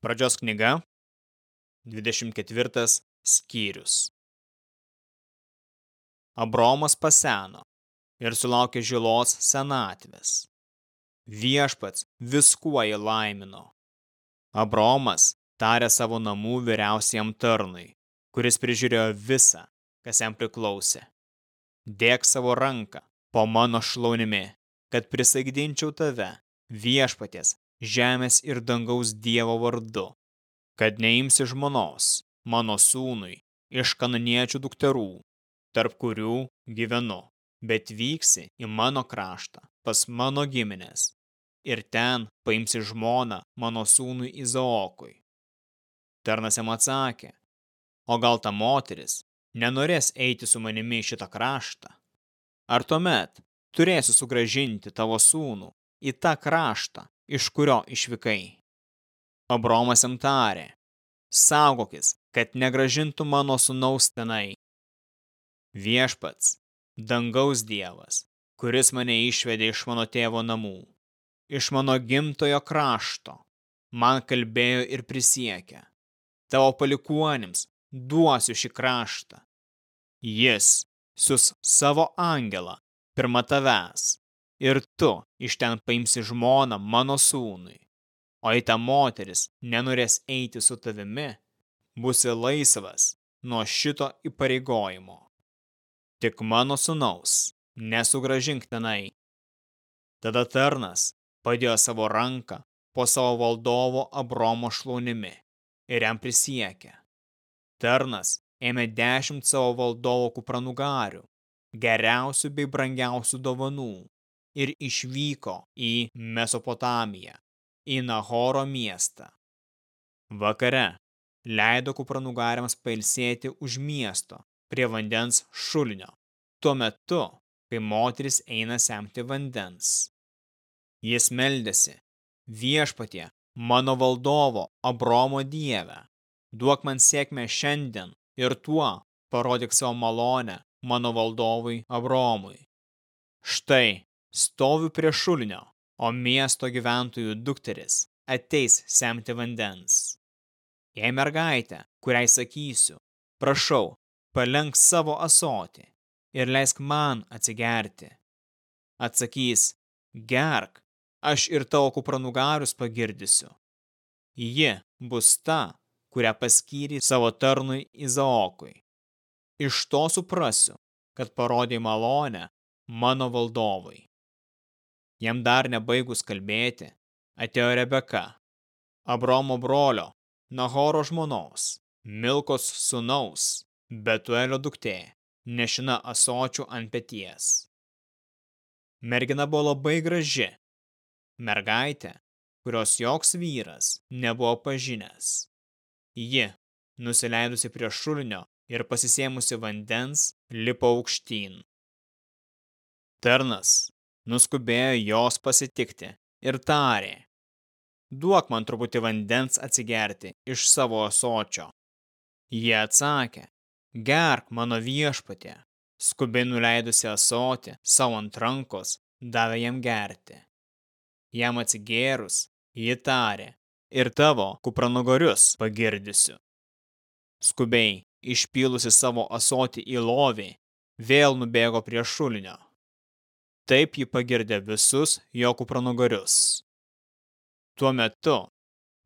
Pradžios knyga, 24 skyrius. Abromas paseno ir sulaukė žilos senatvės. Viešpats viskuo jį laimino. Abromas tarė savo namų vyriausiam tarnui, kuris prižiūrėjo visą, kas jam priklausė. Dėk savo ranką po mano šlaunimi, kad prisaigdinčiau tave viešpaties žemės ir dangaus Dievo vardu, kad neimsi žmonos mano sūnui iš kananiečių dukterų, tarp kurių gyvenu, bet vyksi į mano kraštą, pas mano giminės, ir ten paimsi žmoną mano sūnui Izaokui. Tarnas jam atsakė, o gal ta moteris nenorės eiti su manimi į šitą kraštą? Ar tuomet turėsiu sugražinti tavo sūnų į tą kraštą, iš kurio išvykai. Abromas jam tarė, saugokis, kad negražintų mano sunaus tenai. Viešpats, dangaus dievas, kuris mane išvedė iš mano tėvo namų, iš mano gimtojo krašto, man kalbėjo ir prisiekė, tavo palikuonims duosiu šį kraštą. Jis sius savo angelą pirma tavęs ir tu iš ten paimsi žmoną mano sūnui. O jei ta moteris nenorės eiti su tavimi, busi laisvas nuo šito įpareigojimo. Tik mano sūnaus nesugražink tenai. Tada tarnas padėjo savo ranką po savo valdovo Abromo šlaunimi ir jam prisiekė. Tarnas ėmė dešimt savo valdovo kupranugarių, geriausių bei brangiausių dovanų ir išvyko į Mesopotamiją, į Nahoro miestą. Vakare leido kupranugariams pailsėti už miesto prie vandens šulinio, tuo metu, kai moteris eina semti vandens. Jis meldėsi, viešpatie, mano valdovo, Abromo dievę, duok man sėkmę šiandien ir tuo parodyk savo malonę mano valdovui Abromui. Štai Stoviu prie šulinio, o miesto gyventojų dukteris ateis semti vandens. Jei mergaitė, kuriai sakysiu, prašau, palenk savo asotį ir leisk man atsigerti. Atsakys, gerk, aš ir tavo kupranugarius pagirdysiu. Ji bus ta, kurią paskyrė savo tarnui Izaokui. Iš to suprasiu, kad parodė malonę mano valdovui. Jam dar nebaigus kalbėti, atėjo Rebeka, Abromo brolio, Nahoro žmonos, Milkos sunaus, Betuelio duktė, nešina asočių ant peties. Mergina buvo labai graži. Mergaitė, kurios joks vyras nebuvo pažinęs. Ji, nusileidusi prie šulinio ir pasisėmusi vandens, lipo aukštyn. Tarnas, nuskubėjo jos pasitikti ir tarė, duok man truputį vandens atsigerti iš savo asočio. Jie atsakė, gerk mano viešpatė, skubiai nuleidusi asotį savo ant rankos, davė jam gerti. Jam atsigėrus, ji tarė, ir tavo kupranugorius pagirdysiu. Skubiai, išpylusi savo asotį į lovį, vėl nubėgo prie šulinio. Taip ji pagirdė visus jo kupranugarius. Tuo metu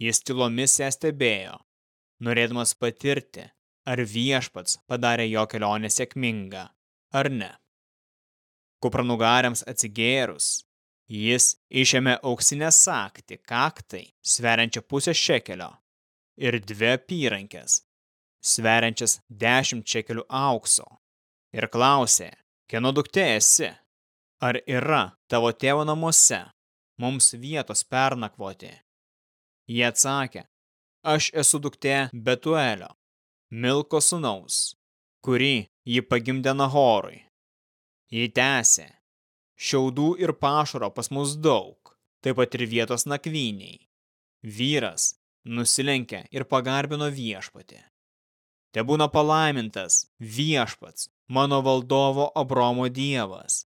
jis tylomis ją stebėjo, norėdamas patirti, ar viešpats padarė jo kelionę sėkmingą, ar ne. Kupranugariams atsigėrus, jis išėmė auksinę saktį kaktai, sveriančią pusę šekelio, ir dvi apyrankės, sveriančias dešimt šekelių aukso, ir klausė, kieno duktė esi? Ar yra tavo tėvo namuose mums vietos pernakvoti? Jie atsakė, aš esu duktė Betuelio, Milko sunaus, kurį ji pagimdė Nahorui. Ji tęsė, šiaudų ir pašaro pas mus daug, taip pat ir vietos nakvyniai. Vyras nusilenkė ir pagarbino viešpatį. Te būna palaimintas viešpats, mano valdovo Abromo dievas,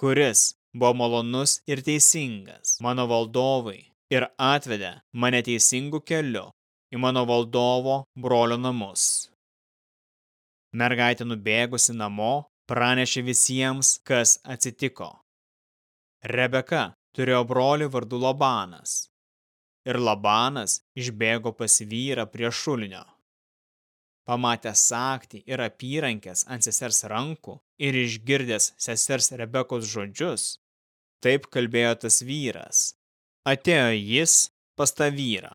kuris buvo malonus ir teisingas mano valdovui ir atvedė mane teisingu keliu į mano valdovo brolio namus. Mergaitė nubėgusi namo pranešė visiems, kas atsitiko. Rebeka turėjo brolį vardu Labanas. Ir Labanas išbėgo pas vyrą prie šulinio. Pamatęs sakti ir apyrankės ant sesers rankų ir išgirdęs sesers Rebekos žodžius, taip kalbėjo tas vyras. Atėjo jis pas tą vyrą,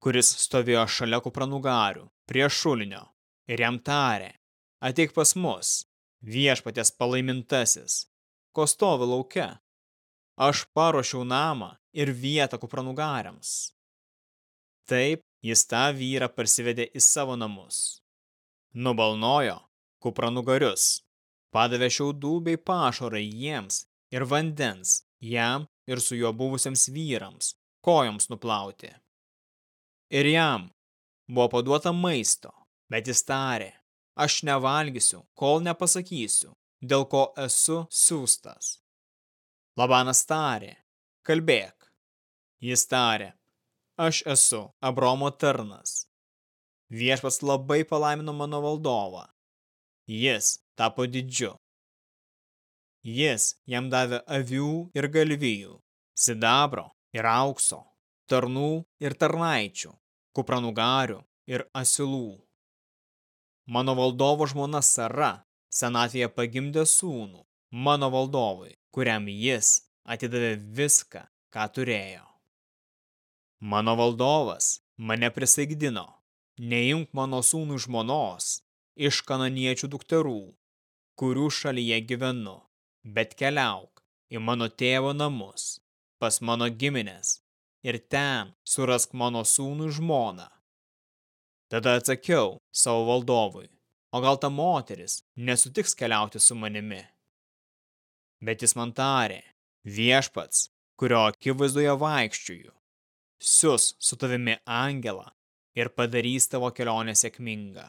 kuris stovėjo šalia kupranugarių, prie šulinio, ir jam tarė, ateik pas mus, viešpatės palaimintasis, ko stovi lauke. Aš paruošiau namą ir vietą kupranugariams. Taip jis tą vyrą parsivedė į savo namus. Nubalnojo kupranugarius, padavė šiaudų bei pašarą jiems ir vandens jam ir su juo buvusiems vyrams, kojoms nuplauti. Ir jam buvo paduota maisto, bet jis tarė, aš nevalgysiu, kol nepasakysiu, dėl ko esu siūstas. Labanas tarė, kalbėk. Jis tarė, aš esu Abromo tarnas. Viešpas labai palaimino mano valdovą. Jis tapo didžiu. Jis jam davė avių ir galvijų, sidabro ir aukso, tarnų ir tarnaičių, kupranugarių ir asilų. Mano valdovo žmona Sara senatvėje pagimdė sūnų, mano valdovui, kuriam jis atidavė viską, ką turėjo. Mano valdovas mane prisaigdino, neimk mano sūnų žmonos iš kananiečių dukterų, kurių šalyje gyvenu, bet keliauk į mano tėvo namus, pas mano giminės, ir ten surask mano sūnų žmoną, Tada atsakiau savo valdovui, o gal ta moteris nesutiks keliauti su manimi. Bet jis man tarė, viešpats, kurio akivaizdoje vaikščiuju, sius su tavimi angelą ir padarys tavo kelionę sėkmingą.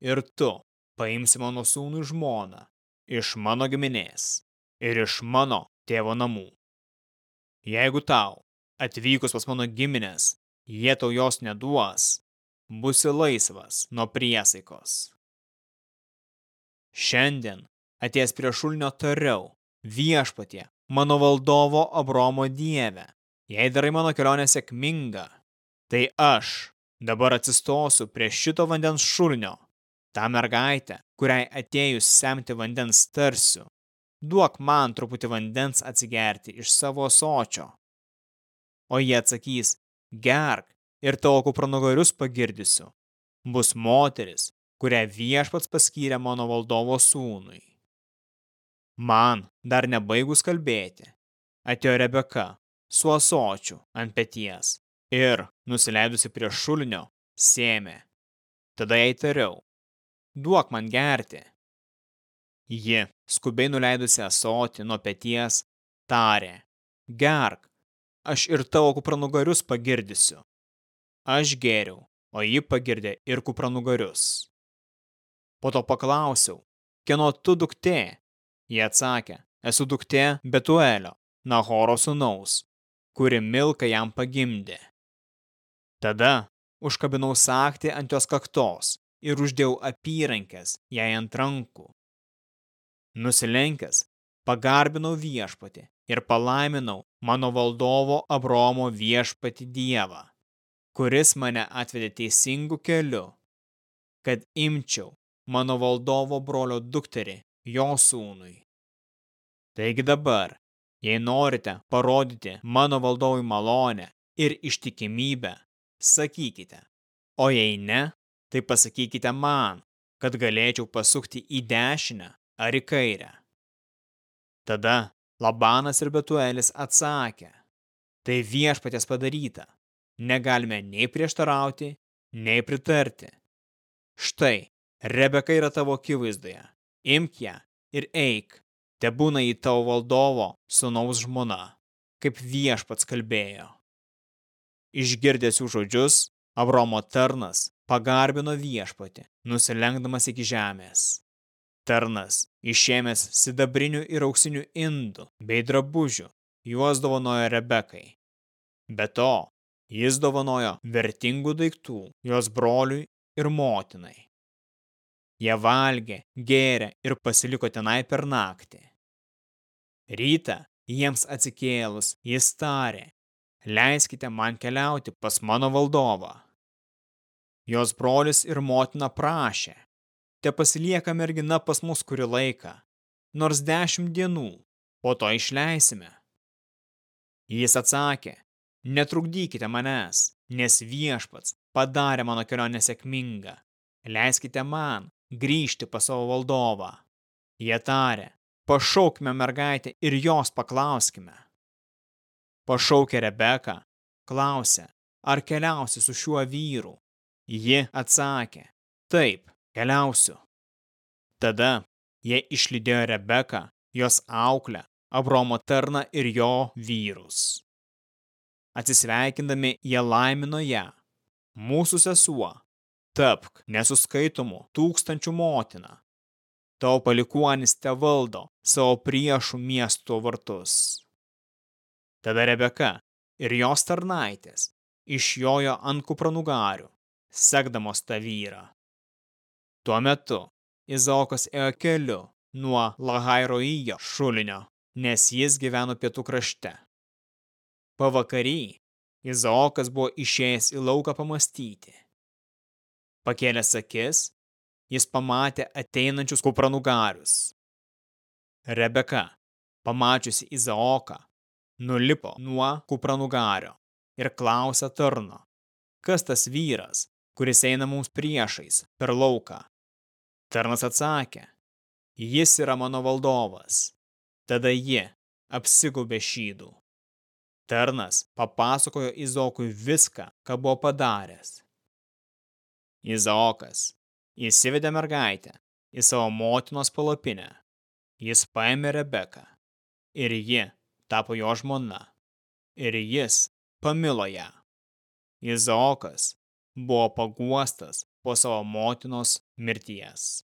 Ir tu paimsi mano sūnų žmoną iš mano giminės ir iš mano tėvo namų. Jeigu tau, atvykus pas mano giminės, jie tau jos neduos, busi laisvas nuo priesaikos. Šiandien atėjęs prie šulnio tariau, viešpatie, mano valdovo Abromo dieve, jei darai mano kelionę sėkmingą, tai aš dabar atsistosiu prie šito vandens šulnio, tą mergaitę, kuriai atėjus semti vandens tarsiu, duok man truputį vandens atsigerti iš savo sočio. O jie atsakys, gerk, ir tavo kupranugarius pagirdysiu. Bus moteris, kurią viešpats paskyrė mano valdovo sūnui. Man, dar nebaigus kalbėti, atėjo Rebeka su asočiu ant peties ir, nusileidusi prie šulinio, sėmė. Tada jai tariau, duok man gerti. Ji, skubiai nuleidusi asoti nuo peties, tarė, gerk, aš ir tavo kupranugarius pagirdysiu. Aš gėriau, o ji pagirdė ir kupranugarius. Po to paklausiau, kieno tu duktė? Jie atsakė, esu duktė Betuelio, Nahoro sūnaus, kuri Milka jam pagimdė. Tada užkabinau saktį ant jos kaktos ir uždėjau apyrankės jai ant rankų. Nusilenkęs, pagarbinau viešpatį ir palaiminau mano valdovo Abromo viešpatį Dievą kuris mane atvedė teisingu keliu, kad imčiau mano valdovo brolio dukterį jo sūnui. Taigi dabar, jei norite parodyti mano valdovui malonę ir ištikimybę, sakykite, o jei ne, tai pasakykite man, kad galėčiau pasukti į dešinę ar į kairę. Tada Labanas ir Betuelis atsakė, tai viešpatės padaryta, negalime nei prieštarauti, nei pritarti. Štai, Rebeka yra tavo akivaizdoje. Imk ją ir eik, te būna į tavo valdovo sunaus žmona, kaip viešpats kalbėjo. Išgirdęs jų žodžius, Abromo tarnas pagarbino viešpatį, nusilenkdamas iki žemės. Tarnas, išėmęs sidabrinių ir auksinių indų bei drabužių, juos dovanojo Rebekai. Be to, Jis dovanojo vertingų daiktų jos broliui ir motinai. Jie valgė, gėrė ir pasiliko tenai per naktį. Rytą jiems atsikėlus jis tarė, leiskite man keliauti pas mano valdovą. Jos brolis ir motina prašė, te pasilieka mergina pas mus kurį laiką, nors dešimt dienų, po to išleisime. Jis atsakė, netrukdykite manęs, nes viešpats padarė mano kelionę sėkmingą. Leiskite man grįžti pas savo valdovą. Jie tarė, pašaukime mergaitę ir jos paklauskime. Pašaukė Rebeka, klausė, ar keliausi su šiuo vyru. Ji atsakė, taip, keliausiu. Tada jie išlydėjo Rebeką, jos auklę, Abromo tarną ir jo vyrus. Atsisveikindami jie laimino ją. Mūsų sesuo, tapk nesuskaitomų tūkstančių motina. Tavo palikuonis te valdo savo priešų miesto vartus. Tada Rebeka ir jos tarnaitės išjojo ant kupranugarių, sekdamos tą vyrą. Tuo metu Izaokas ėjo keliu nuo Lahairoijo šulinio, nes jis gyveno pietų krašte. Pavakary Izaokas buvo išėjęs į lauką pamastyti. Pakėlęs akis, jis pamatė ateinančius kupranugarius. Rebeka, pamačiusi Izaoką, nulipo nuo kupranugario ir klausė tarno, kas tas vyras, kuris eina mums priešais per lauką. Tarnas atsakė, jis yra mano valdovas. Tada ji apsigubė šydų. Tarnas papasakojo Izokui viską, ką buvo padaręs. Izaokas įsivedė mergaitę į savo motinos palapinę. Jis paėmė Rebeką ir ji tapo jo žmona ir jis pamilo ją. Izaokas buvo paguostas po savo motinos mirties.